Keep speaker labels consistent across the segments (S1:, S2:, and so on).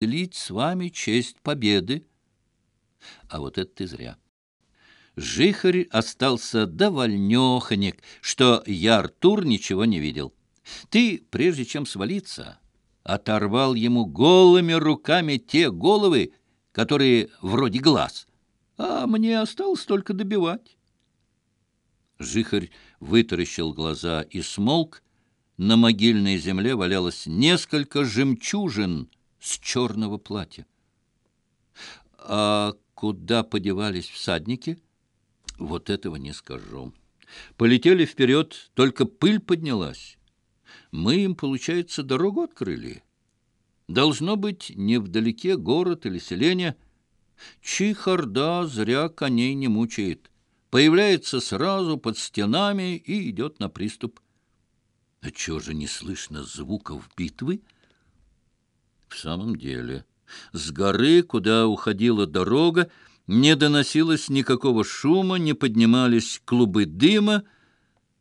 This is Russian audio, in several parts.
S1: делить с вами честь победы. А вот это ты зря. Жихарь остался довольнёхонек, что я, Артур, ничего не видел. Ты, прежде чем свалиться, оторвал ему голыми руками те головы, которые вроде глаз, а мне осталось только добивать. Жихарь вытаращил глаза и смолк. На могильной земле валялось несколько жемчужин с черного платья. А куда подевались всадники? Вот этого не скажу. Полетели вперед, только пыль поднялась. Мы им, получается, дорогу открыли. Должно быть, невдалеке город или селение. Чихарда зря коней не мучает появляется сразу под стенами и идет на приступ. А чего же не слышно звуков битвы? В самом деле, с горы, куда уходила дорога, не доносилось никакого шума, не поднимались клубы дыма.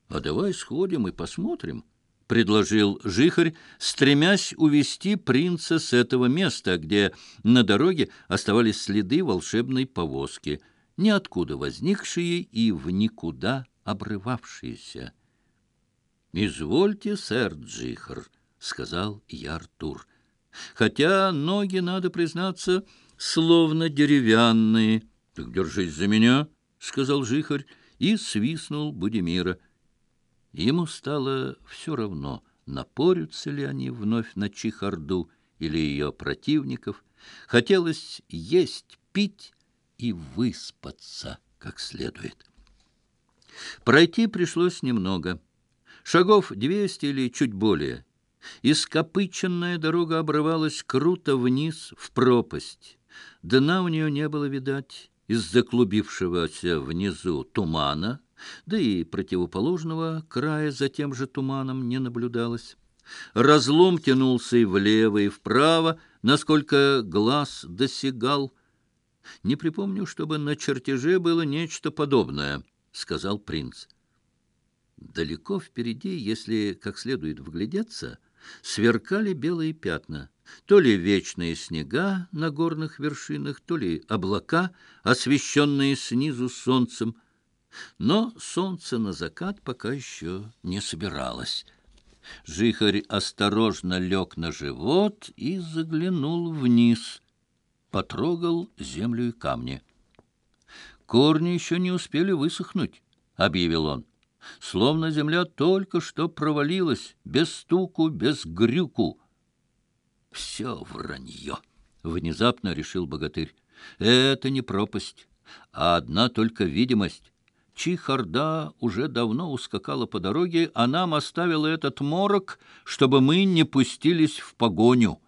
S1: «А давай сходим и посмотрим», — предложил Жихарь, стремясь увести принца с этого места, где на дороге оставались следы волшебной повозки, ниоткуда возникшие и в никуда обрывавшиеся. «Извольте, сэр Джихар», — сказал я Артур, — хотя ноги, надо признаться, словно деревянные. — Так держись за меня, — сказал жихарь и свистнул Будимира. Ему стало все равно, напорются ли они вновь на чехарду или ее противников. Хотелось есть, пить и выспаться как следует. Пройти пришлось немного. Шагов двести или чуть более — Ископыченная дорога обрывалась круто вниз, в пропасть. Дна у нее не было видать из-за клубившегося внизу тумана, да и противоположного края за тем же туманом не наблюдалось. Разлом тянулся и влево, и вправо, насколько глаз досягал. «Не припомню, чтобы на чертеже было нечто подобное», — сказал принц. «Далеко впереди, если как следует вглядеться», — сверкали белые пятна, то ли вечные снега на горных вершинах, то ли облака, освещенные снизу солнцем. Но солнце на закат пока еще не собиралось. Жихарь осторожно лег на живот и заглянул вниз, потрогал землю и камни. «Корни еще не успели высохнуть», — объявил он. «Словно земля только что провалилась, без стуку, без грюку». «Все вранье», — внезапно решил богатырь. «Это не пропасть, а одна только видимость». Чихарда уже давно ускакала по дороге, а нам оставила этот морок, чтобы мы не пустились в погоню.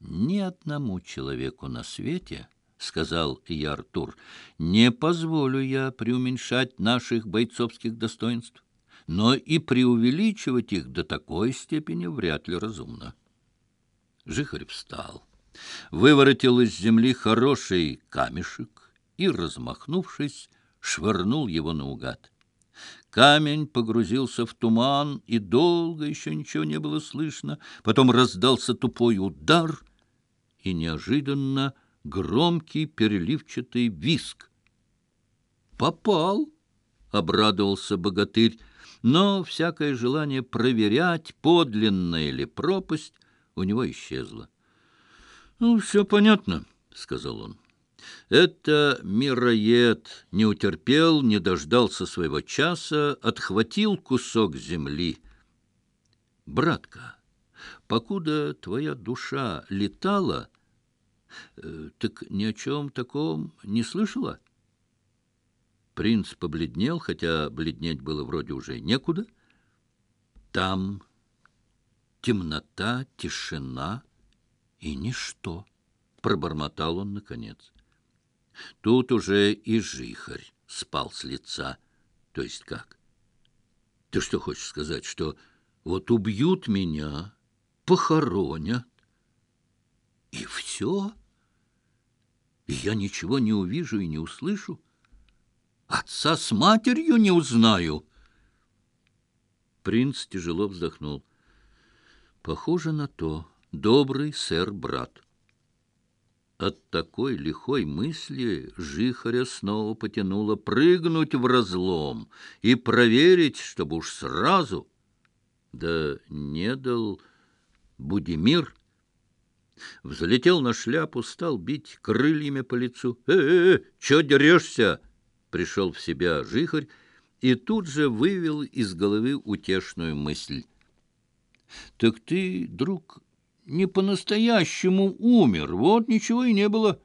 S1: «Ни одному человеку на свете, — — сказал я Артур, — не позволю я преуменьшать наших бойцовских достоинств, но и преувеличивать их до такой степени вряд ли разумно. Жихарь встал, выворотил из земли хороший камешек и, размахнувшись, швырнул его наугад. Камень погрузился в туман, и долго еще ничего не было слышно. Потом раздался тупой удар, и неожиданно — громкий переливчатый виск. «Попал!» — обрадовался богатырь, но всякое желание проверять, подлинная ли пропасть, у него исчезло. «Ну, все понятно», — сказал он. Это мироед не утерпел, не дождался своего часа, отхватил кусок земли. «Братка, покуда твоя душа летала...» Э, так ни о чем таком не слышала? Принц побледнел, хотя бледнеть было вроде уже некуда. Там темнота, тишина и ничто, — пробормотал он наконец. Тут уже и жихарь спал с лица. То есть как? Ты что хочешь сказать, что вот убьют меня, похоронят, и все? — и я ничего не увижу и не услышу. Отца с матерью не узнаю. Принц тяжело вздохнул. Похоже на то, добрый сэр-брат. От такой лихой мысли Жихаря снова потянуло Взлетел на шляпу, стал бить крыльями по лицу. «Э, э, э чё дерешься?» Пришел в себя жихарь и тут же вывел из головы утешную мысль. «Так ты, друг, не по-настоящему умер, вот ничего и не было».